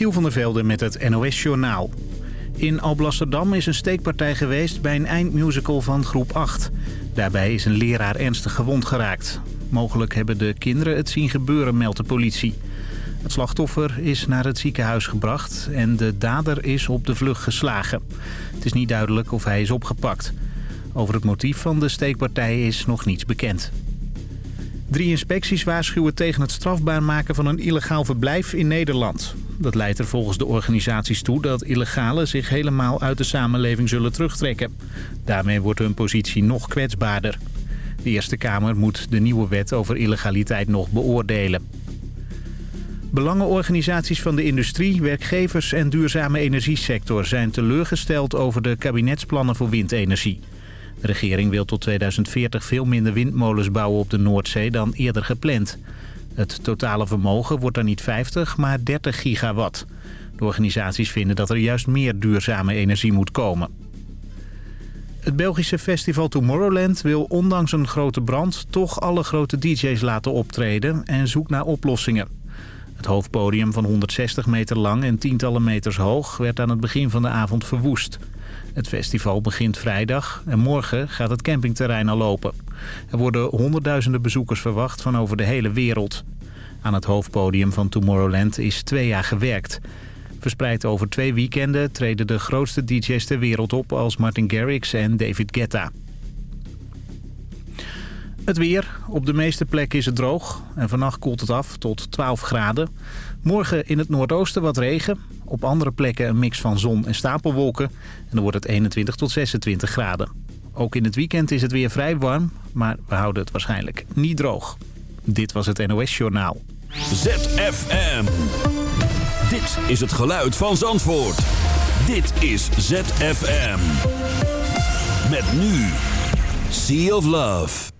Michiel van der Velde met het NOS-journaal. In Alblasserdam is een steekpartij geweest bij een eindmusical van groep 8. Daarbij is een leraar ernstig gewond geraakt. Mogelijk hebben de kinderen het zien gebeuren, meldt de politie. Het slachtoffer is naar het ziekenhuis gebracht en de dader is op de vlucht geslagen. Het is niet duidelijk of hij is opgepakt. Over het motief van de steekpartij is nog niets bekend. Drie inspecties waarschuwen tegen het strafbaar maken van een illegaal verblijf in Nederland. Dat leidt er volgens de organisaties toe dat illegalen zich helemaal uit de samenleving zullen terugtrekken. Daarmee wordt hun positie nog kwetsbaarder. De Eerste Kamer moet de nieuwe wet over illegaliteit nog beoordelen. Belangenorganisaties van de industrie, werkgevers en duurzame energiesector zijn teleurgesteld over de kabinetsplannen voor windenergie. De regering wil tot 2040 veel minder windmolens bouwen op de Noordzee dan eerder gepland. Het totale vermogen wordt dan niet 50, maar 30 gigawatt. De organisaties vinden dat er juist meer duurzame energie moet komen. Het Belgische festival Tomorrowland wil ondanks een grote brand... toch alle grote dj's laten optreden en zoekt naar oplossingen. Het hoofdpodium van 160 meter lang en tientallen meters hoog... werd aan het begin van de avond verwoest. Het festival begint vrijdag en morgen gaat het campingterrein al open. Er worden honderdduizenden bezoekers verwacht van over de hele wereld. Aan het hoofdpodium van Tomorrowland is twee jaar gewerkt. Verspreid over twee weekenden treden de grootste DJ's ter wereld op... als Martin Garrix en David Guetta. Het weer. Op de meeste plekken is het droog. En vannacht koelt het af tot 12 graden. Morgen in het noordoosten wat regen. Op andere plekken een mix van zon en stapelwolken. En dan wordt het 21 tot 26 graden. Ook in het weekend is het weer vrij warm. Maar we houden het waarschijnlijk niet droog. Dit was het NOS Journaal. ZFM. Dit is het geluid van Zandvoort. Dit is ZFM. Met nu. Sea of Love.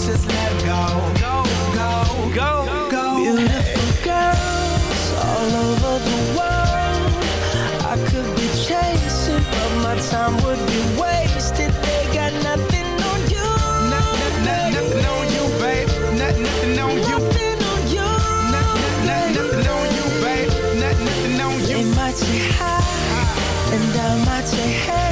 just let go. Go, go, go, go. Beautiful girls all over the world. I could be chasing, but my time would be wasted. They got nothing on you. Not, not, not, nothing on you, babe. Not, nothing on you. Nothing on you. Not, not, not, nothing on you, babe. Not, nothing on you. They you. might say hi, and I might say hey,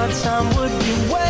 what time would you wait?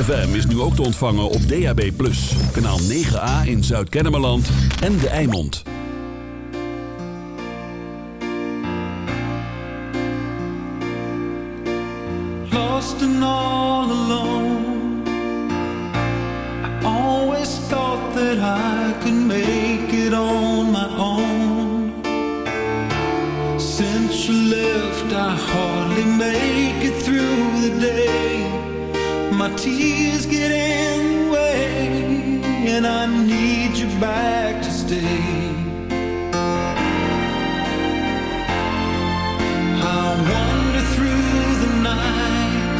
ZFM is nu ook te ontvangen op DAB+. Kanaal 9A in Zuid-Kennemerland en De Eimond. lost and all alone. I always thought that I could make it on my own. Since you left, I hardly make it through the day. Tears get in the way, and I need you back to stay. I wander through the night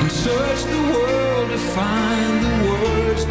and search the world to find the words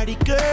party girl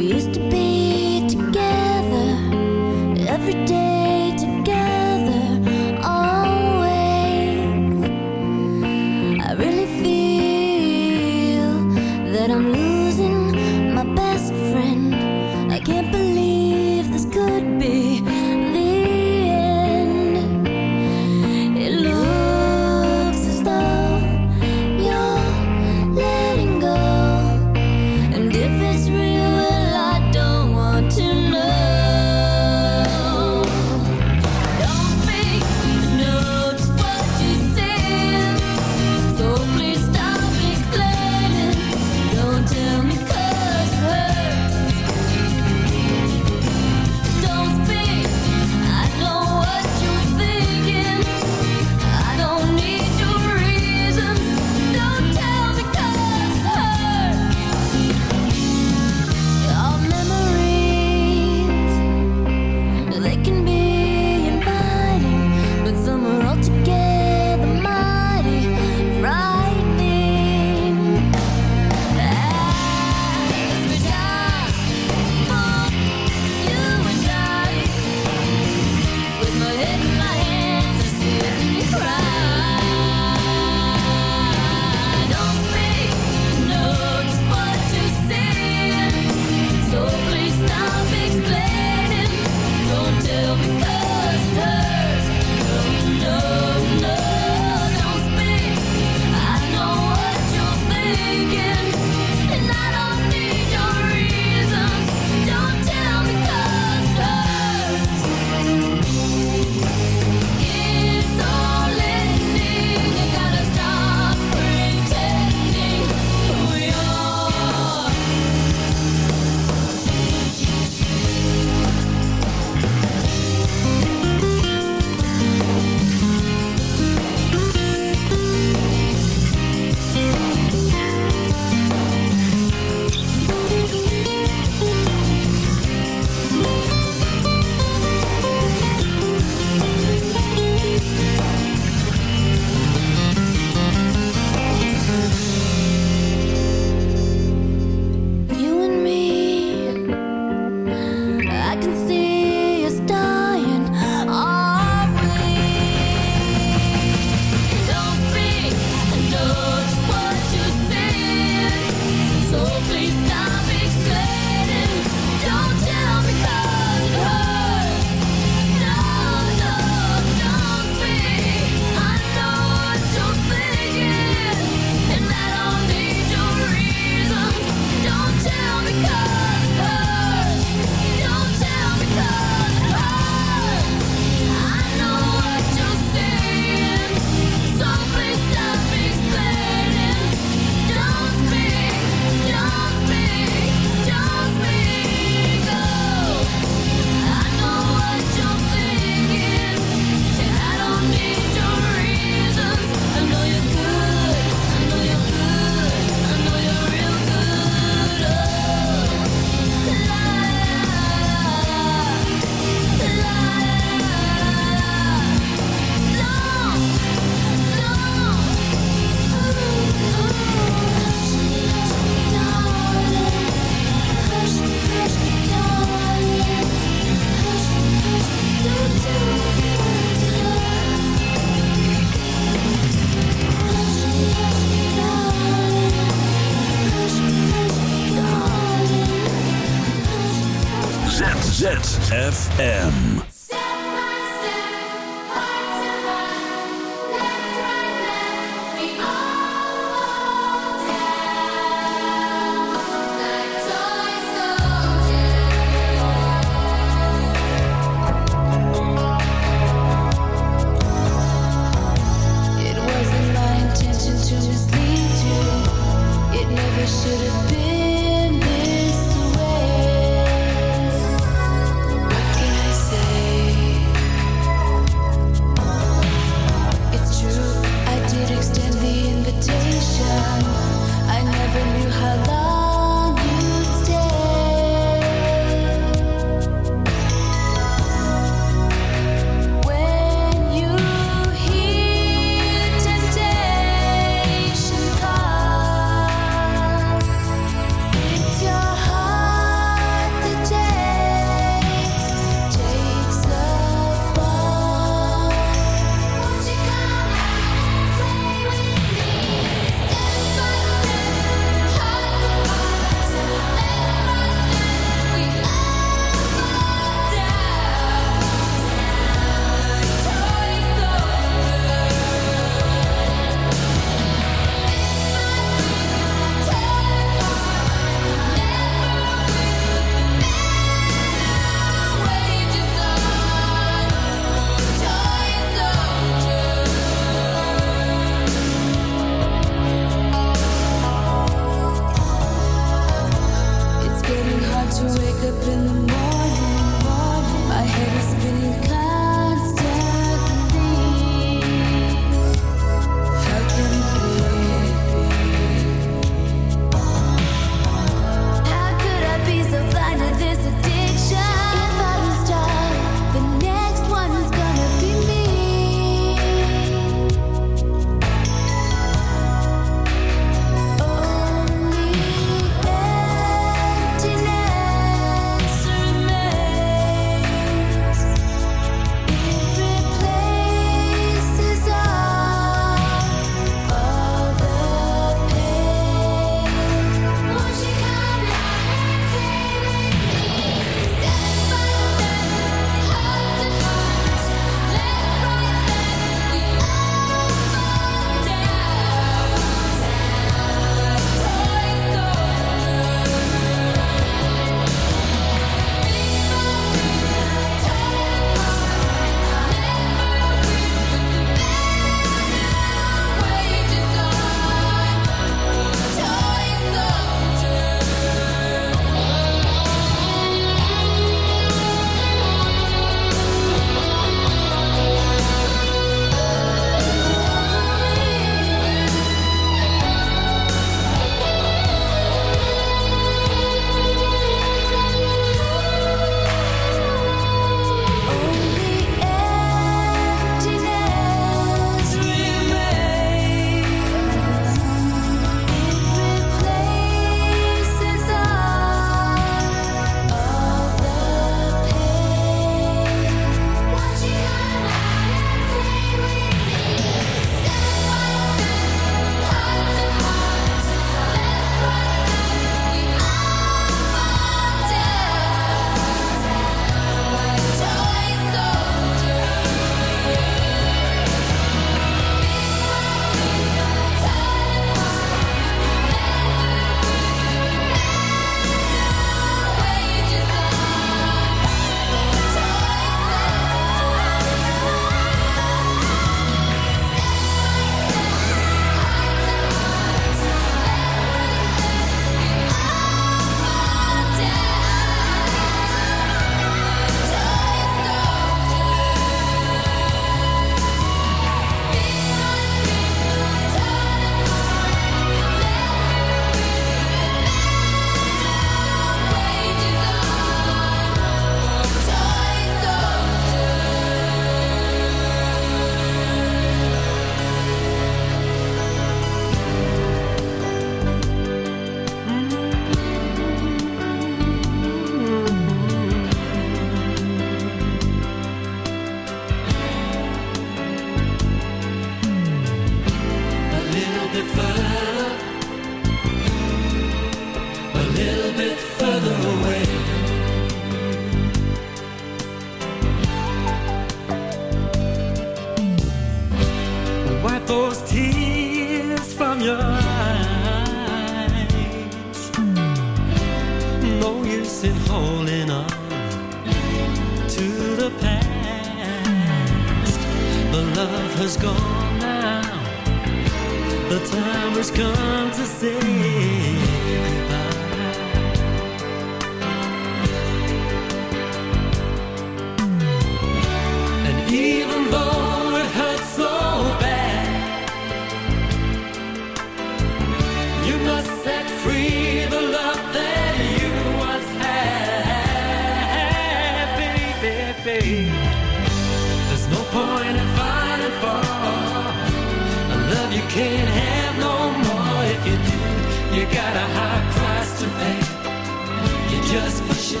just push it,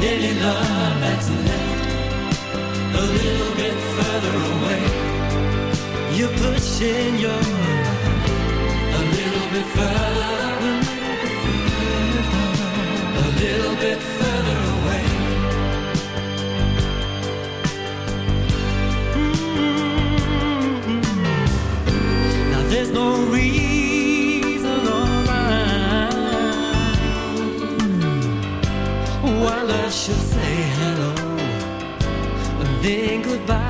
any love that's left a little bit further away. You're pushing your a little bit further, a little bit further away. Mm-hmm. Now there's no reason love should say hello and then goodbye.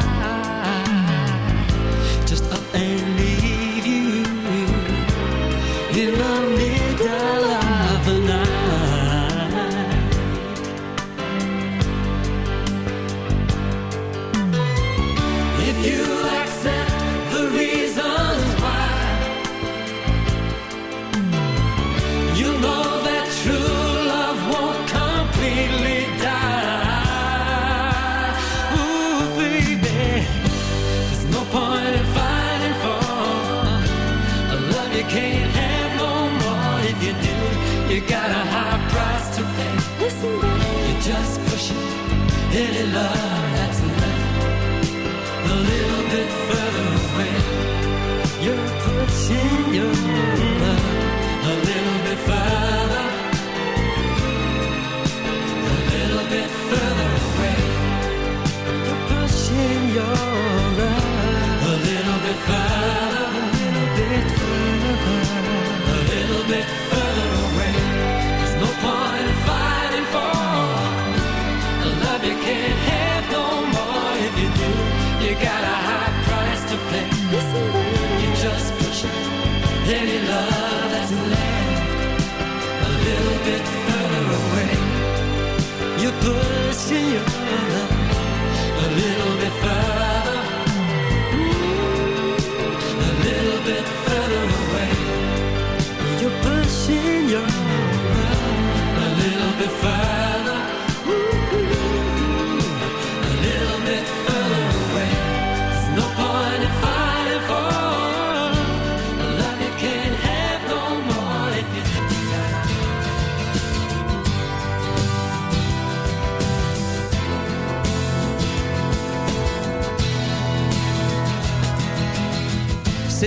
really love.